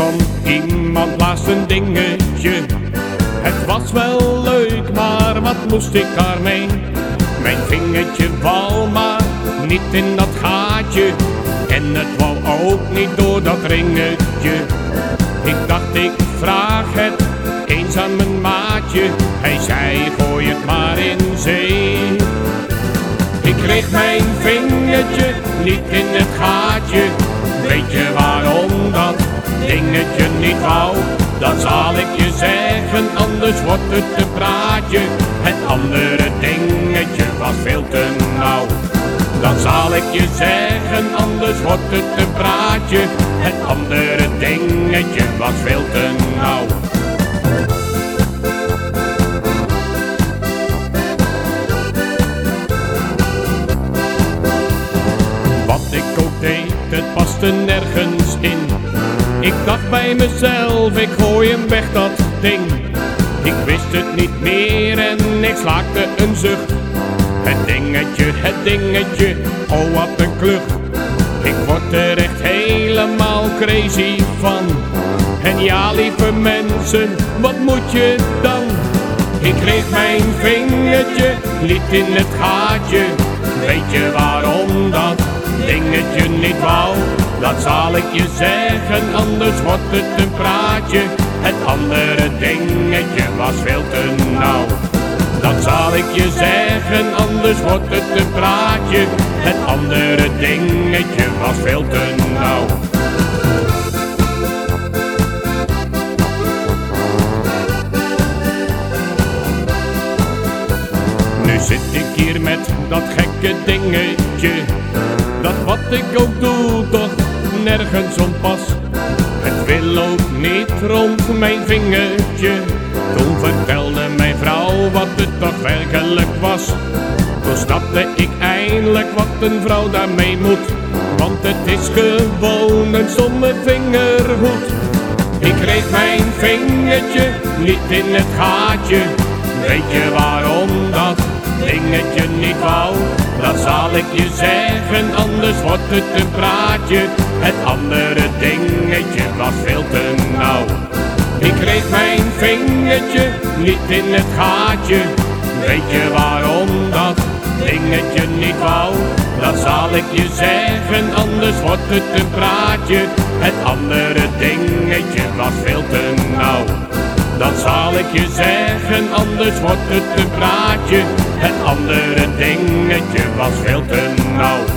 van iemand laatst een dingetje. Het was wel leuk, maar wat moest ik daarmee? Mijn vingertje wou maar niet in dat gaatje. En het wou ook niet door dat ringetje. Ik dacht ik vraag het eens aan mijn maatje. Hij zei gooi het maar in zee. Ik kreeg mijn vingertje niet in het gaatje. Weet je waarom dat dingetje niet wou? Dat zal ik je zeggen, anders wordt het een praatje. Het andere dingetje was veel te nauw. Dan zal ik je zeggen, anders wordt het een praatje. Het andere dingetje was veel te nauw. Wat ik ook deed, het paste nergens in. Ik dacht bij mezelf, ik gooi hem weg dat ding. Ik wist het niet meer en ik slaakte een zucht. Het dingetje, het dingetje, oh wat een klucht. Ik word er echt helemaal crazy van. En ja, lieve mensen, wat moet je dan? Ik kreeg mijn vingertje niet in het gaatje. Weet je waarom dat dingetje niet wou? Dat zal ik je zeggen, anders wordt het een praatje. Het andere dingetje was veel te nauw. Dat zal ik je zeggen, anders wordt het een praatje. Het andere dingetje was veel te nauw. Nu zit ik hier met dat gekke dingetje. Dat wat ik ook doe, toch nergens om pas. Het wil ook niet rond mijn vingertje. Toen vertelde mijn vrouw wat het toch werkelijk was. Toen snapte ik eindelijk wat een vrouw daarmee moet. Want het is gewoon een stomme vingerhoed. Ik kreeg mijn vingertje niet in het gaatje. Weet je waarom dat dingetje niet wou? Dat zal ik je zeggen, anders wordt het een praatje. Het andere dingetje was veel te nauw. Ik kreeg mijn vingertje niet in het gaatje. Weet je waarom dat dingetje niet wou? Dat zal ik je zeggen, anders wordt het een praatje. Het andere dingetje was veel je zeggen, anders wordt het een praatje. Het andere dingetje was veel te nauw.